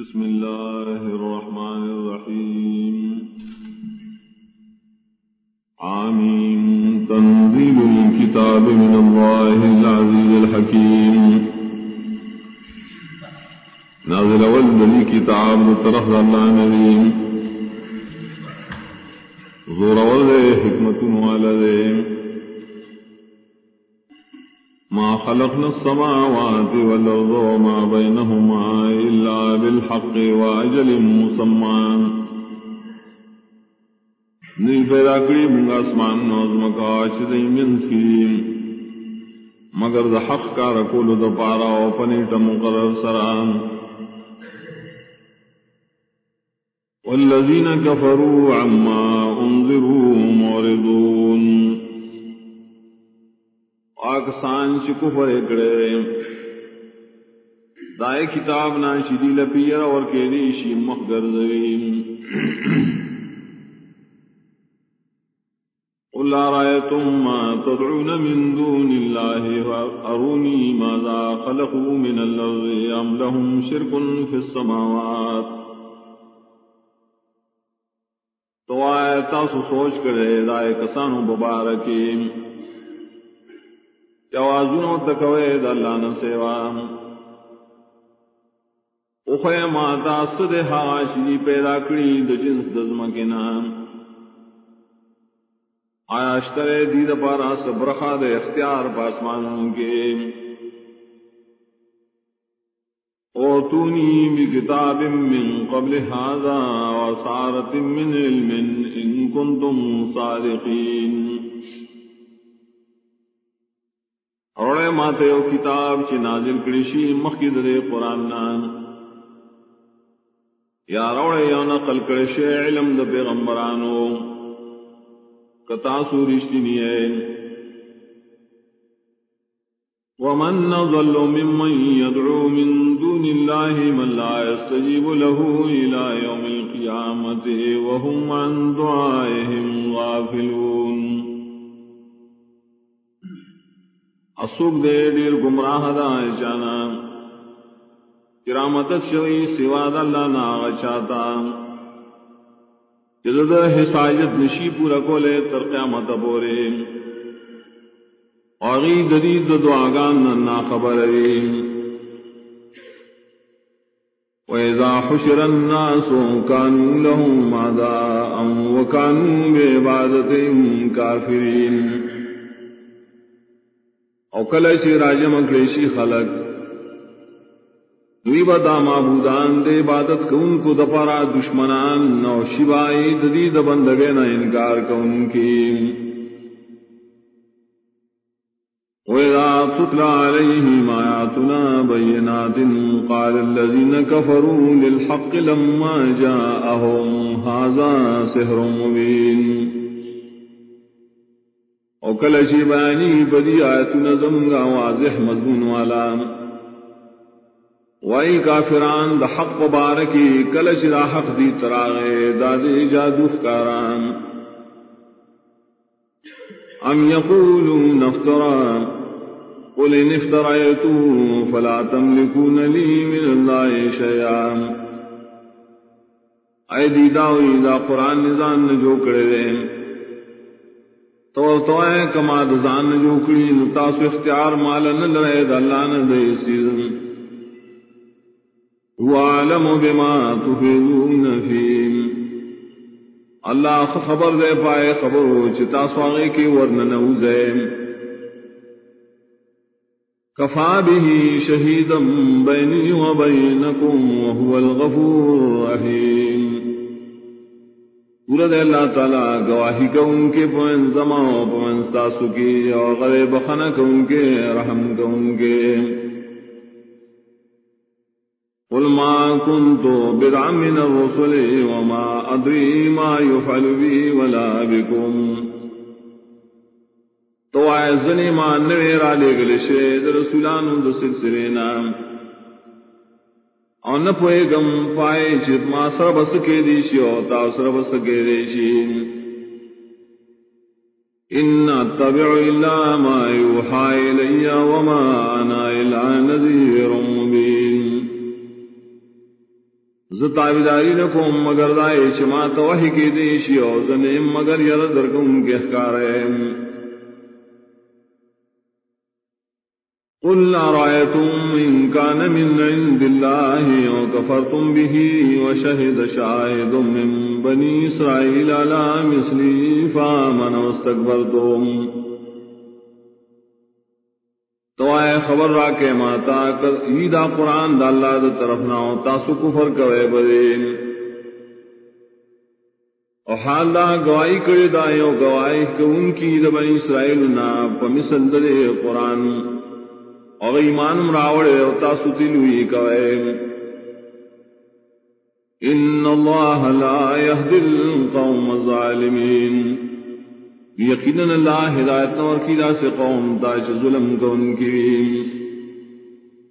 بسم الله الرحمن الرحيم. عامين تنزيل الكتاب من الله العزيز الحكيم. نازل والدني كتاب طرف الله نبيم زور والده حكمة والده ما خلقنا السماوات والأرض وما بينهما إلا بالحق وأجل مسمى. نی پیدا کری منگا اسمان نوزم کا چدئی من فیم مگر دا حق کا رکول دا پارا و پنیٹ مقرر سران. والذین کفروا عما انذروا موردون پاکستان چ کفر اکڑے دائے کتاب نا شدی لپیر اور کے دیشی مخگر زویم قل رأيتم ما تدعون من دون الله أروني ماذا خلقوا من الأرض أم لهم شرك في السماوات۔ تو آئے تاسو سوچ کرے دائے کسانو ببارکیم توازنو تکوے دا اللہ نہ سیوا. اخوے ماتا سد ہاشی پیدا کری د جنس دزم کے نام آیا دید پارا سبرخا دے اختیار پاسمان کے اوتونی بکتاب من قبل هذا وصارت من علم ان کنتم صادقین. اوڑے ماتے او کتاب چی نازل کریشی مخی دے قرآن نان۔ یا روڑے یو نقل کرشی علم دا پیغمبرانو۔ کتاسو رشتی نیے ومن نظل ممن يدعو من دون الله من لا يستجيب له إلى يوم القيامة وهم عن دعائهم غافلون۔ اسوک دے دیر گمراہ دا چانا کرامت شوی سوا دا اللہ نا چاہتا جدد حسایت نشی پورا کولے تر قیامت بورے. اوغی ددید دعاگان نا خبر ری وَإِذَا حُشِرَ النَّاسُ كَانُوا لَهُمْ عَدَاءً وَكَانُوا بِعِبَادَتِهِمْ كَافِرِينَ. او کل چی راجم اکریشی خلق. دوی بدا معبودان دے عبادت کون کو دپارا دشمنان نو شبائی ددی دبندگے نہ انکار کون کی وَإِذَا تُتْلَى عَلَيْهِمْ آيَاتُنَا بَيِّنَاتٍ قَالَ الَّذِينَ كَفَرُوا لِلْحَقِّ لَمَّا جَاءَهُمْ هَذَا سِحْرٌ مُبِينٌ او کل شی بیانی بدی آیت نظم واضح، مضمون والا. وائی کافران دا حق بارکی کل شی دا حق دی تراغے دادی جادو فکاران ام یقولون افتران قل ان افترائیتو فلا تملکون لی من اللہ شیعام اے دیداوی، دا قرآن نظام جو کرے دیں تو تو اے کما دزان جو کڑی تاسو اختیار مال نہ لڑے اللہ نہ دے سیزن هو بما تفیدون فی اللہ خبر دے پائے خبر چتا سواغے کی ورن نوزے کفا به شہیدا بینی و بینکم وهو الغفور الرحیم۔ پورا دے اللہ تعالیٰ، گواہی کا ان کے پوئن زما پوئن ساسو کی اور غرے بخنا کا ان کے، رحم کا ان کے۔ قل ما كنت بدعا من الرسل وما أدري ما يفعل بي ولا بكم۔ تو آئے زنی ما نویر آلے گلشے در رسولان در سلسلے نام۔ اور نہ پوئے گم پائے چت ما سر بس کے دیشی ہوتا سر بس کے دیشی ان اتبع الا ما يوحى الي وما انا الا نذير مبين زتاویداری نکوم مگر دائے چما توحی کی دیشی او زنیم مگر یر درکم کے احکاریم قل أرأيتم إن كان من عند الله وكفرتم به وشهد شاهد من بني إسرائيل على مثلي فآمن واستكبرتم. تو آئے خبر را کے ماتا عیدا قرآن دا اللہ دا طرف نہ ہو، تاسو کفر کوئے بدین۔ اور حال دا گواہی کرے دائیو گواہی کہ ان کی دا اسرائیل نا پمسل قرآن۔ اور ایمان راوڑ اور ستی لوئی کوئے ان اللہ لا يهدي القوم الظالمین۔ یقینا اللہ ہدایت نور کی دا سے قوم تاش ظلم کو ان کی۔